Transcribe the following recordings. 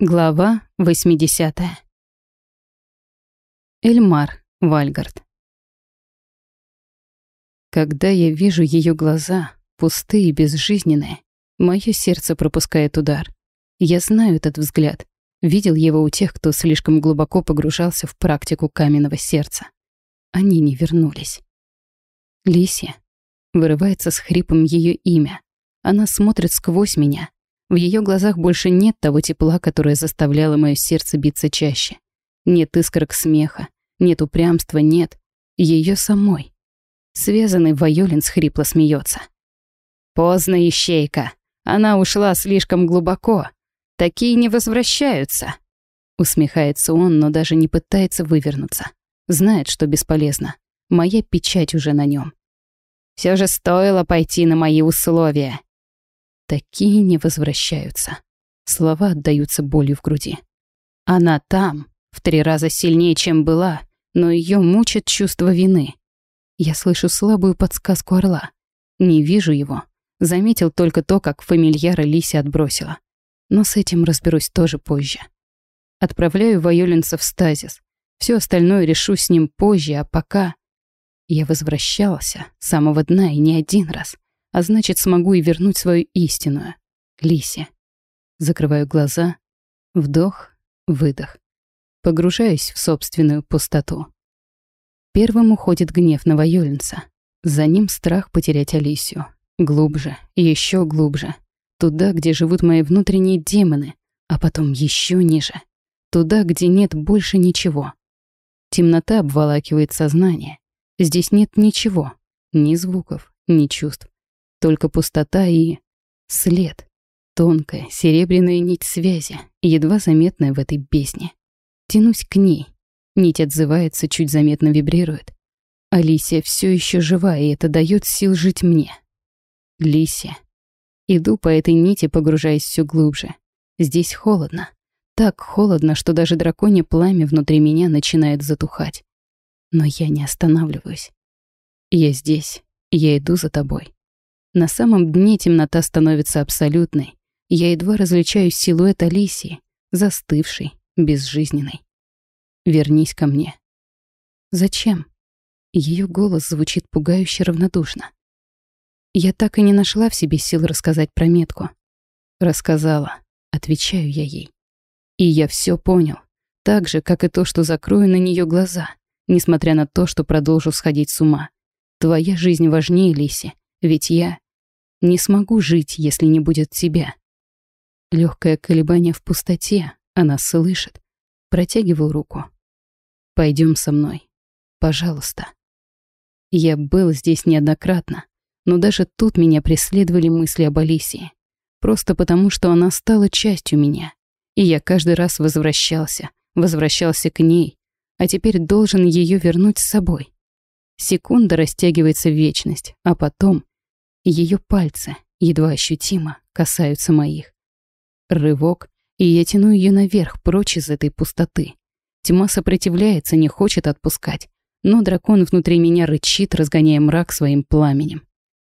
Глава 80. Эльмар Вальгард. Когда я вижу ее глаза, пустые и безжизненные, мое сердце пропускает удар. Я знаю этот взгляд, видел его у тех, кто слишком глубоко погружался в практику каменного сердца. Они не вернулись. Лисия. Вырывается с хрипом ее имя. Она смотрит сквозь меня, в ее глазах больше нет того тепла, которое заставляло мое сердце биться чаще. Нет искорок смеха, нет упрямства, нет ее самой. Связанный Вайолин хрипло смеется. «Поздно, ищейка. Она ушла слишком глубоко. Такие не возвращаются». Усмехается он, но даже не пытается вывернуться. Знает, что бесполезно. Моя печать уже на нем. Все же стоило пойти на мои условия. Такие не возвращаются. Слова отдаются болью в груди. Она там, в три раза сильнее, чем была, но ее мучит чувство вины. Я слышу слабую подсказку орла. Не вижу его. Заметил только то, как фамильяра Лиси отбросила. Но с этим разберусь тоже позже. Отправляю Вайолинца в стазис. Все остальное решу с ним позже, а пока... Я возвращался с самого дна и не один раз а значит, смогу и вернуть свою истинную. Лисе. Закрываю глаза. Вдох, выдох. Погружаюсь в собственную пустоту. Первым уходит гнев новоюльница. За ним страх потерять Алисию. Глубже, еще глубже. Туда, где живут мои внутренние демоны, а потом еще ниже. Туда, где нет больше ничего. Темнота обволакивает сознание. Здесь нет ничего. Ни звуков, ни чувств. Только пустота и... след. Тонкая, серебряная нить связи, едва заметная в этой бездне. Тянусь к ней. Нить отзывается, чуть заметно вибрирует. Алисия все еще жива, и это дает сил жить мне. Лисия. Иду по этой нити, погружаясь все глубже. Здесь холодно. Так холодно, что даже драконье пламя внутри меня начинает затухать. Но я не останавливаюсь. Я здесь, я иду за тобой. На самом дне темнота становится абсолютной. Я едва различаю силуэт Алисии, застывшей, безжизненной. «Вернись ко мне». «Зачем?» Ее голос звучит пугающе равнодушно. Я так и не нашла в себе сил рассказать про метку. Рассказала, отвечаю я ей. И я все понял, так же, как и то, что закрою на нее глаза, несмотря на то, что продолжу сходить с ума. Твоя жизнь важнее, Лиси, ведь я не смогу жить, если не будет тебя. Легкое колебание в пустоте, она слышит. Протягиваю руку. Пойдем со мной. Пожалуйста. Я был здесь неоднократно, но даже тут меня преследовали мысли об Алисии. Просто потому, что она стала частью меня. И я каждый раз возвращался, возвращался к ней, а теперь должен ее вернуть с собой. Секунда растягивается в вечность, а потом ее пальцы, едва ощутимо, касаются моих. Рывок, и я тяну ее наверх, прочь из этой пустоты. Тьма сопротивляется, не хочет отпускать, но дракон внутри меня рычит, разгоняя мрак своим пламенем.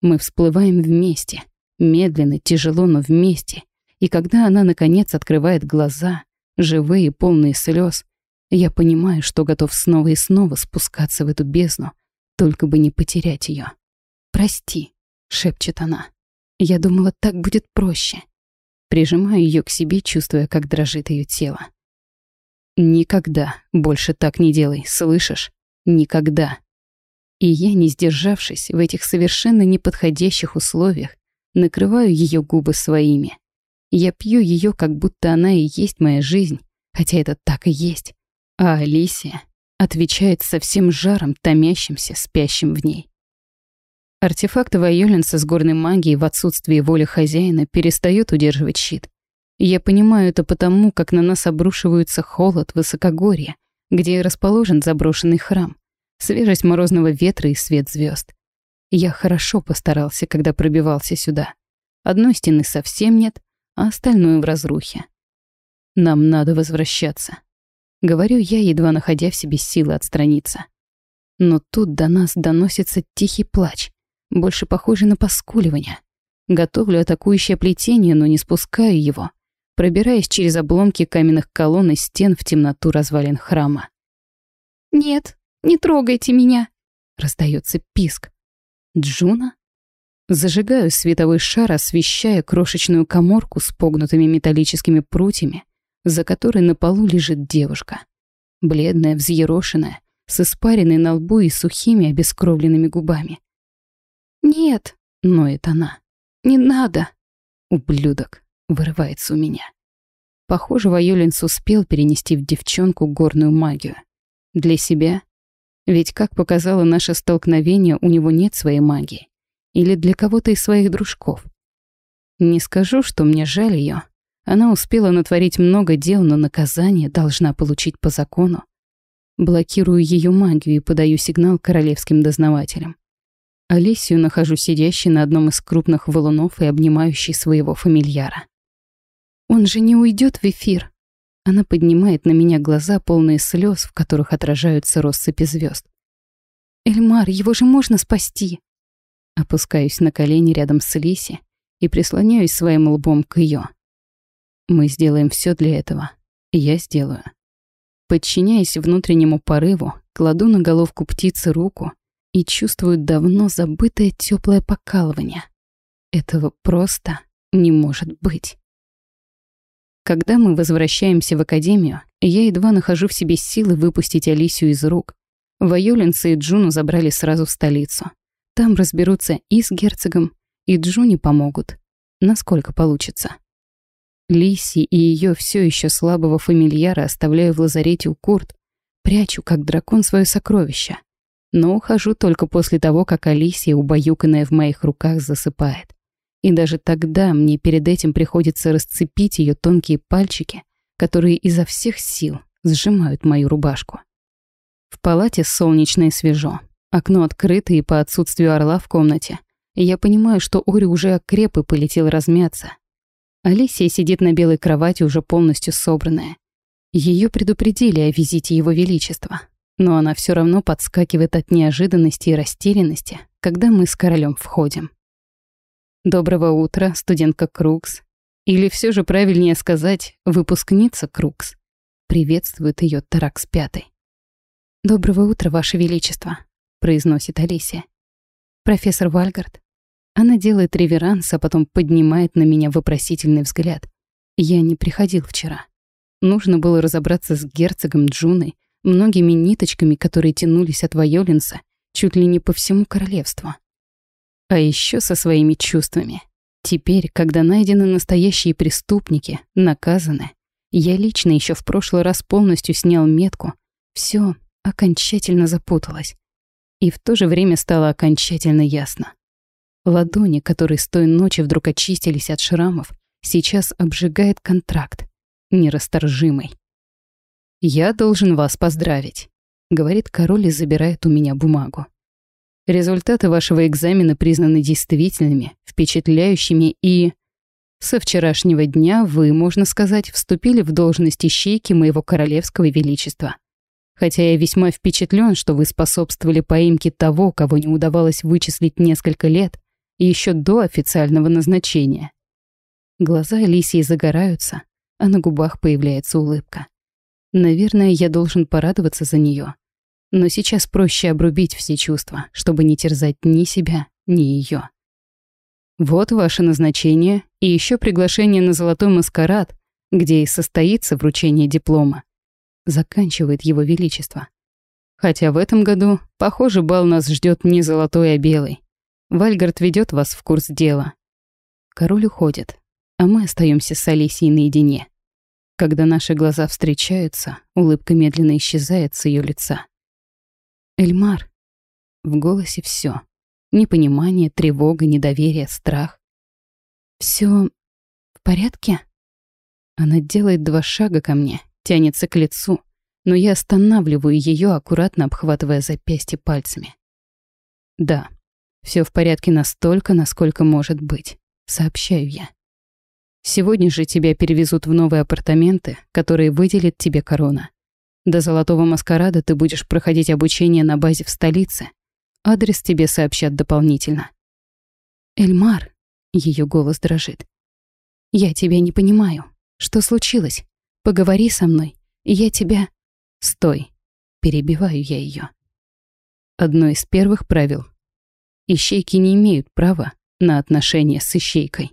Мы всплываем вместе, медленно, тяжело, но вместе. И когда она, наконец, открывает глаза, живые, полные слез, я понимаю, что готов снова и снова спускаться в эту бездну, только бы не потерять ее. Прости. — шепчет она. «Я думала, так будет проще». Прижимаю ее к себе, чувствуя, как дрожит ее тело. «Никогда больше так не делай, слышишь? Никогда». И я, не сдержавшись в этих совершенно неподходящих условиях, накрываю ее губы своими. Я пью ее, как будто она и есть моя жизнь, хотя это так и есть. А Алисия отвечает со всем жаром, томящимся, спящим в ней. Артефакты Вайолинса с горной магией в отсутствии воли хозяина перестают удерживать щит. Я понимаю это потому, как на нас обрушиваются холод, высокогорье, где расположен заброшенный храм, свежесть морозного ветра и свет звезд. Я хорошо постарался, когда пробивался сюда. Одной стены совсем нет, а остальное в разрухе. Нам надо возвращаться. Говорю я, едва находя в себе силы отстраниться. Но тут до нас доносится тихий плач больше похоже на поскуливание. Готовлю атакующее плетение, но не спускаю его. пробираясь через обломки каменных колонн и стен в темноту развалин храма. «Нет, не трогайте меня!» — раздается писк. «Джуна?» Зажигаю световой шар, освещая крошечную коморку с погнутыми металлическими прутьями, за которой на полу лежит девушка. Бледная, взъерошенная, с испаренной на лбу и сухими обескровленными губами. «Нет», — ноет она, — «не надо». «Ублюдок», — вырывается у меня. Похоже, Вайолинс успел перенести в девчонку горную магию. Для себя? Ведь, как показало наше столкновение, у него нет своей магии. Или для кого-то из своих дружков. Не скажу, что мне жаль ее. Она успела натворить много дел, но наказание должна получить по закону. Блокирую ее магию и подаю сигнал королевским дознавателям. Алисию нахожу сидящей на одном из крупных валунов и обнимающей своего фамильяра. «Он же не уйдет в эфир!» Она поднимает на меня глаза, полные слез, в которых отражаются россыпи звезд. «Эльмар, его же можно спасти!» Опускаюсь на колени рядом с Лиси и прислоняюсь своим лбом к ее. Мы сделаем все для этого. Я сделаю. Подчиняясь внутреннему порыву, кладу на головку птицы руку и чувствую давно забытое теплое покалывание. Этого просто не может быть. Когда мы возвращаемся в академию, я едва нахожу в себе силы выпустить Алисию из рук. Вайолинца и Джуну забрали сразу в столицу. Там разберутся и с герцогом, и Джуни помогут. Насколько получится. Лиси и ее все еще слабого фамильяра оставляю в лазарете у Курт, прячу, как дракон, свое сокровище. Но ухожу только после того, как Алисия, убаюканная в моих руках, засыпает. И даже тогда мне перед этим приходится расцепить ее тонкие пальчики, которые изо всех сил сжимают мою рубашку. В палате солнечно и свежо. Окно открыто, и по отсутствию орла в комнате. Я понимаю, что Ори уже окреп и полетел размяться. Алисия сидит на белой кровати, уже полностью собранная. Ее предупредили о визите Его Величества, но она все равно подскакивает от неожиданности и растерянности, когда мы с королем входим. «Доброго утра, студентка Крукс. Или все же правильнее сказать, выпускница Крукс». Приветствует ее Таракс Пятый. «Доброго утра, Ваше Величество», произносит Алисия. «Профессор Вальгард». Она делает реверанс, а потом поднимает на меня вопросительный взгляд. Я не приходил вчера. Нужно было разобраться с герцогом Джуной, многими ниточками, которые тянулись от Вайолинса чуть ли не по всему королевству. А еще со своими чувствами. Теперь, когда найдены настоящие преступники, наказаны, я лично еще в прошлый раз полностью снял метку, все окончательно запуталось. И в то же время стало окончательно ясно. Ладони, которые с той ночи вдруг очистились от шрамов, сейчас обжигает контракт, нерасторжимый. «Я должен вас поздравить», — говорит король и забирает у меня бумагу. «Результаты вашего экзамена признаны действительными, впечатляющими и...» Со вчерашнего дня вы, можно сказать, вступили в должность ищейки моего королевского величества хотя я весьма впечатлен, что вы способствовали поимке того, кого не удавалось вычислить несколько лет, еще до официального назначения. Глаза Алисии загораются, а на губах появляется улыбка. Наверное, я должен порадоваться за нее. Но сейчас проще обрубить все чувства, чтобы не терзать ни себя, ни ее. Вот ваше назначение и еще приглашение на золотой маскарад, где и состоится вручение диплома заканчивает его величество. Хотя в этом году, похоже, бал нас ждет не золотой, а белый. Вальгард ведет вас в курс дела. Король уходит, а мы остаемся с Алисией наедине. Когда наши глаза встречаются, улыбка медленно исчезает с ее лица. Эльмар. В голосе все: Непонимание, тревога, недоверие, страх. Все в порядке? Она делает два шага ко мне, тянется к лицу, но я останавливаю ее, аккуратно обхватывая запястье пальцами. «Да, все в порядке настолько, насколько может быть», — сообщаю я. «Сегодня же тебя перевезут в новые апартаменты, которые выделит тебе корона. До золотого маскарада ты будешь проходить обучение на базе в столице. Адрес тебе сообщат дополнительно». «Эльмар», — ее голос дрожит, — «я тебя не понимаю. Что случилось? Поговори со мной, я тебя... Стой. Перебиваю я ее. Одно из первых правил. Ищейки не имеют права на отношения с ищейкой.